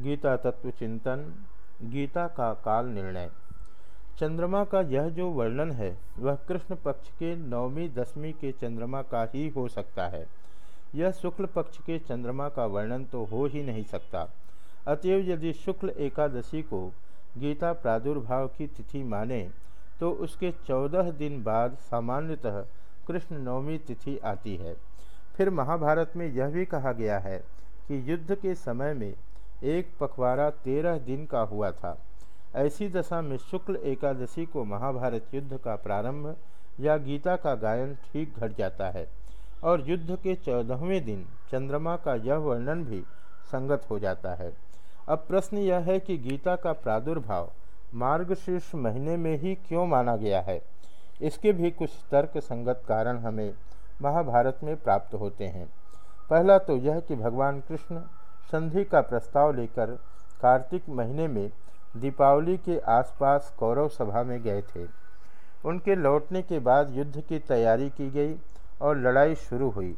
गीता तत्व चिंतन, गीता का काल निर्णय। चंद्रमा का यह जो वर्णन है, वह कृष्ण पक्ष के नवमी दसवीं के चंद्रमा का ही हो सकता है। यह शुक्ल पक्ष के चंद्रमा का वर्णन तो हो ही नहीं सकता। अतएव यदि शुक्ल एकादशी को गीता प्रादुर्भाव की तिथि माने तो उसके चौदह दिन बाद सामान्यतः कृष्ण नवमी तिथि आती है। फिर महाभारत में यह भी कहा गया है कि युद्ध के समय में एक पखवाड़ा तेरह दिन का हुआ था। ऐसी दशा में शुक्ल एकादशी को महाभारत युद्ध का प्रारंभ या गीता का गायन ठीक घट जाता है और युद्ध के चौदहवें दिन चंद्रमा का यह वर्णन भी संगत हो जाता है। अब प्रश्न यह है कि गीता का प्रादुर्भाव मार्गशीर्ष महीने में ही क्यों माना गया है? इसके भी कुछ तर्क संगत कारण हमें महाभारत में प्राप्त होते हैं। पहला तो यह कि भगवान कृष्ण संधि का प्रस्ताव लेकर कार्तिक महीने में दीपावली के आसपास कौरव सभा में गए थे। उनके लौटने के बाद युद्ध की तैयारी की गई और लड़ाई शुरू हुई।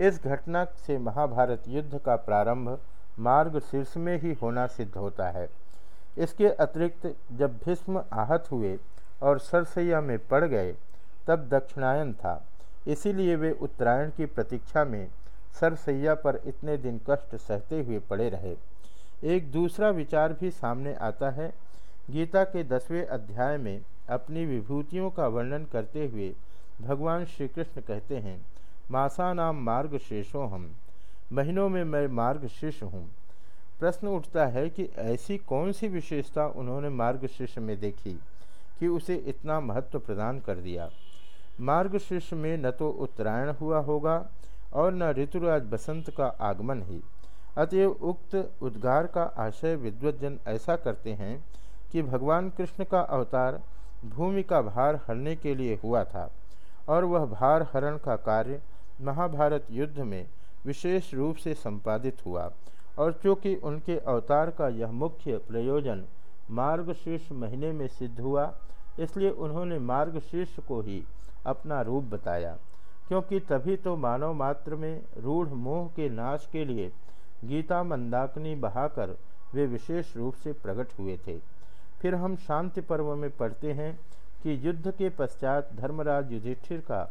इस घटना से महाभारत युद्ध का प्रारंभ मार्ग शीर्ष में ही होना सिद्ध होता है। इसके अतिरिक्त जब भीष्म आहत हुए और सरसैया में पड़ गए, तब दक्षिणायन था। इसीलिए वे उत्तरायण की प्रतीक्षा में सरसैया पर इतने दिन कष्ट सहते हुए पड़े रहे। एक दूसरा विचार भी सामने आता है। गीता के दसवें अध्याय में अपनी विभूतियों का वर्णन करते हुए भगवान श्री कृष्ण कहते हैं मासा नाम मार्ग शेषो हम, महीनों में मैं मार्ग शीर्ष हूँ। प्रश्न उठता है कि ऐसी कौन सी विशेषता उन्होंने मार्ग शीर्ष में देखी कि उसे इतना महत्व प्रदान कर दिया? मार्ग शीर्ष में न तो उत्तरायण हुआ होगा और न ऋतुराज बसंत का आगमन ही। अतएव उक्त उद्गार का आशय विद्वजन ऐसा करते हैं कि भगवान कृष्ण का अवतार भूमि का भार हरने के लिए हुआ था और वह भार हरण का कार्य महाभारत युद्ध में विशेष रूप से संपादित हुआ और चूँकि उनके अवतार का यह मुख्य प्रयोजन मार्गशीर्ष महीने में सिद्ध हुआ, इसलिए उन्होंने मार्गशीर्ष को ही अपना रूप बताया। क्योंकि तभी तो मानव मात्र में रूढ़ मोह के नाश के लिए गीता मंदाकिनी बहाकर वे विशेष रूप से प्रकट हुए थे। फिर हम शांति पर्व में पढ़ते हैं कि युद्ध के पश्चात धर्मराज युधिष्ठिर का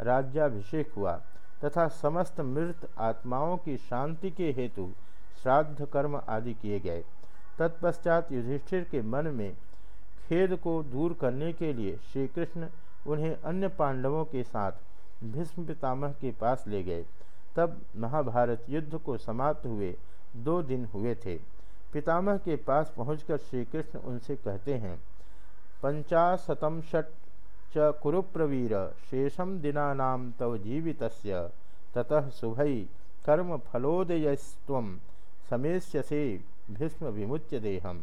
राज्याभिषेक हुआ तथा समस्त मृत आत्माओं की शांति के हेतु श्राद्ध कर्म आदि किए गए। तत्पश्चात युधिष्ठिर के मन में खेद को दूर करने के लिए श्री कृष्ण उन्हें अन्य पांडवों के साथ भीष्म पितामह के पास ले गए। तब महाभारत युद्ध को समाप्त हुए दो दिन हुए थे। पितामह के पास पहुंचकर श्री कृष्ण उनसे कहते हैं, पंचाशतम षट च कुरुप्रवीर शेषम दिना तव जीवित ततः शुभई कर्म फलोदयस्व समेष्यसे भीष्म विमुच्य देहम।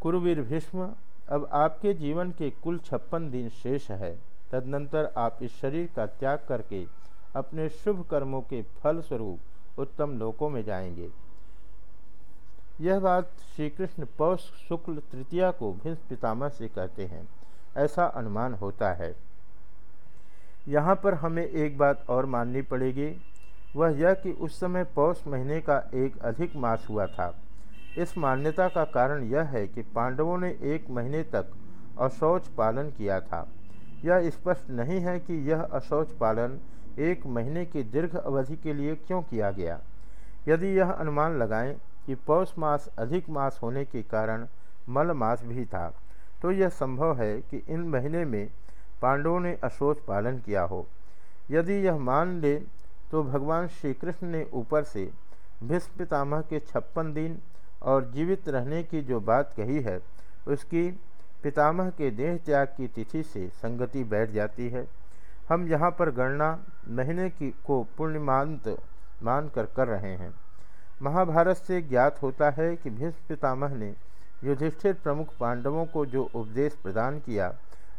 कुरुवीर भीष्म, अब आपके जीवन के कुल छप्पन दिन शेष है। तदनंतर आप इस शरीर का त्याग करके अपने शुभ कर्मों के फल स्वरूप उत्तम लोकों में जाएँगे। यह बात श्री कृष्ण पौष शुक्ल तृतीया को भिंस पितामह से कहते हैं। ऐसा अनुमान होता है। यहाँ पर हमें एक बात और माननी पड़ेगी। वह यह कि उस समय पौष महीने का एक अधिक मास हुआ था। इस मान्यता का कारण यह है कि पांडवों ने एक महीने तक अशौच पालन किया था। यह स्पष्ट नहीं है कि यह अशौच पालन एक महीने की दीर्घ अवधि के लिए क्यों किया गया। यदि यह अनुमान लगाएँ कि पौष मास अधिक मास होने के कारण मल मास भी था तो यह संभव है कि इन महीने में पांडवों ने अशोच पालन किया हो। यदि यह मान ले तो भगवान श्री कृष्ण ने ऊपर से भीष्म पितामह के छप्पन दिन और जीवित रहने की जो बात कही है, उसकी पितामह के देह त्याग की तिथि से संगति बैठ जाती है। हम यहाँ पर गणना महीने की को पूर्णिमांत मानकर कर रहे हैं। महाभारत से ज्ञात होता है कि भीष्म पितामह ने युधिष्ठिर प्रमुख पांडवों को जो उपदेश प्रदान किया,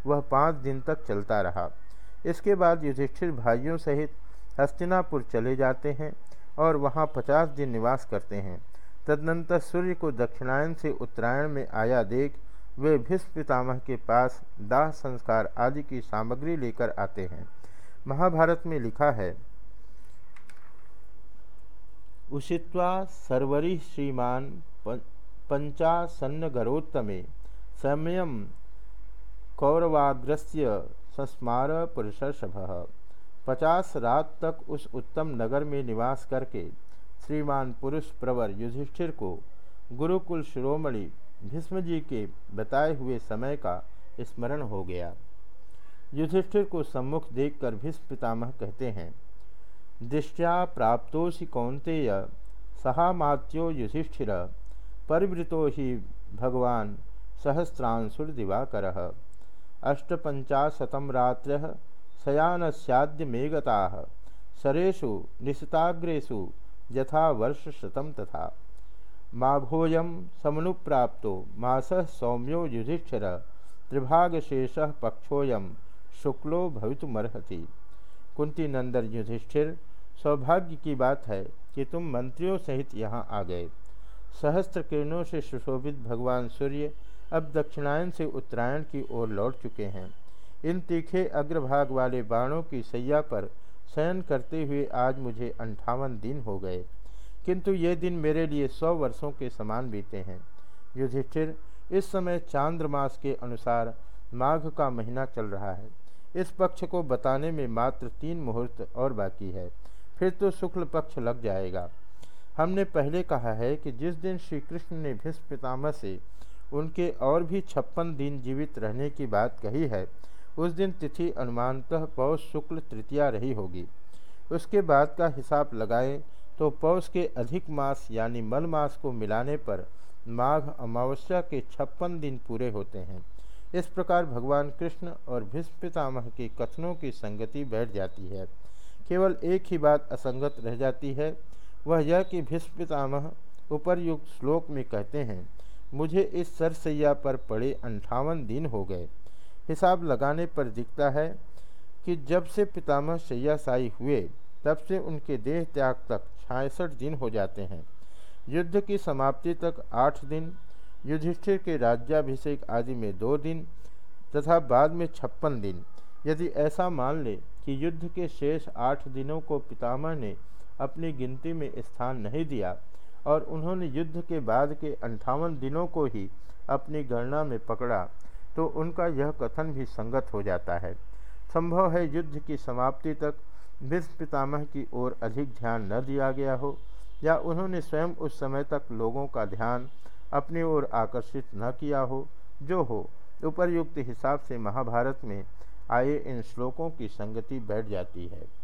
वह पाँच दिन तक चलता रहा। इसके बाद युधिष्ठिर भाइयों सहित हस्तिनापुर चले जाते हैं और वहाँ पचास दिन निवास करते हैं। तदनंतर सूर्य को दक्षिणायन से उत्तरायण में आया देख वे भीष्म पितामह के पास दाह संस्कार आदि की सामग्री लेकर आते हैं। महाभारत में लिखा है, उषित्वा सर्वरी श्रीमान पंचासन्नगरोत्तमे समयम कौरवाग्रस्य संस्मार पुरुषर्षभ। पचास रात तक उस उत्तम नगर में निवास करके श्रीमान पुरुष प्रवर युधिष्ठिर को गुरुकुल शिरोमणि भीष्म जी के बताए हुए समय का स्मरण हो गया। युधिष्ठिर को सम्मुख देखकर भीष्म पितामह कहते हैं, दृष्टिया प्राप्तोषि कौंतेय सहामात्यो युधिष्ठिर, परिवृतो ही भगवान सहस्रांशुर दिवाकर। अष्टपंचाशतम रात्र शयानस्याद्य मेगता सरेशु निशिताग्रेशु यथा वर्षशतम तथा। माघोयम समनुप्राप्तो, मास सौम्यो युधिष्ठिर, त्रिभागशेष पक्षोयम शुक्लो भवितुमर्हति। कुंती नंदन युधिष्ठिर, सौभाग्य की बात है कि तुम मंत्रियों सहित यहाँ आ गए। सहस्त्र किरणों से सुशोभित भगवान सूर्य अब दक्षिणायन से उत्तरायण की ओर लौट चुके हैं। इन तीखे अग्रभाग वाले बाणों की सैया पर शयन करते हुए आज मुझे अंठावन दिन हो गए। किंतु ये दिन मेरे लिए सौ वर्षों के समान बीते हैं। युधिष्ठिर, इस समय चांद्रमास के अनुसार माघ का महीना चल रहा है। इस पक्ष को बताने में मात्र तीन मुहूर्त और बाकी है। फिर तो शुक्ल पक्ष लग जाएगा। हमने पहले कहा है कि जिस दिन श्री कृष्ण ने भीष्म पितामह से उनके और भी छप्पन दिन जीवित रहने की बात कही है, उस दिन तिथि अनुमानतः पौष शुक्ल तृतीया रही होगी। उसके बाद का हिसाब लगाएँ तो पौष के अधिक मास यानी मल मास को मिलाने पर माघ अमावस्या के छप्पन दिन पूरे होते हैं। इस प्रकार भगवान कृष्ण और भीष्म पितामह के कथनों की संगति बैठ जाती है। केवल एक ही बात असंगत रह जाती है, वह यह कि भीष्म पितामह उपरयुक्त श्लोक में कहते हैं, मुझे इस सरसैया पर पड़े अंठावन दिन हो गए। हिसाब लगाने पर दिखता है कि जब से पितामह शैयाशाही हुए तब से उनके देह त्याग तक छियासठ दिन हो जाते हैं। युद्ध की समाप्ति तक आठ दिन, युधिष्ठिर के राज्याभिषेक आदि में दो दिन, तथा बाद में छप्पन दिन। यदि ऐसा मान ले कि युद्ध के शेष आठ दिनों को पितामह ने अपनी गिनती में स्थान नहीं दिया, और उन्होंने युद्ध के बाद के अंठावन दिनों को ही अपनी गणना में पकड़ा तो उनका यह कथन भी संगत हो जाता है। संभव है युद्ध की समाप्ति तक भीष्म पितामह की ओर अधिक ध्यान न दिया गया हो, या उन्होंने स्वयं उस समय तक लोगों का ध्यान अपनी ओर आकर्षित न किया हो, जो हो, उपरयुक्त हिसाब से महाभारत में आए इन श्लोकों की संगति बैठ जाती है।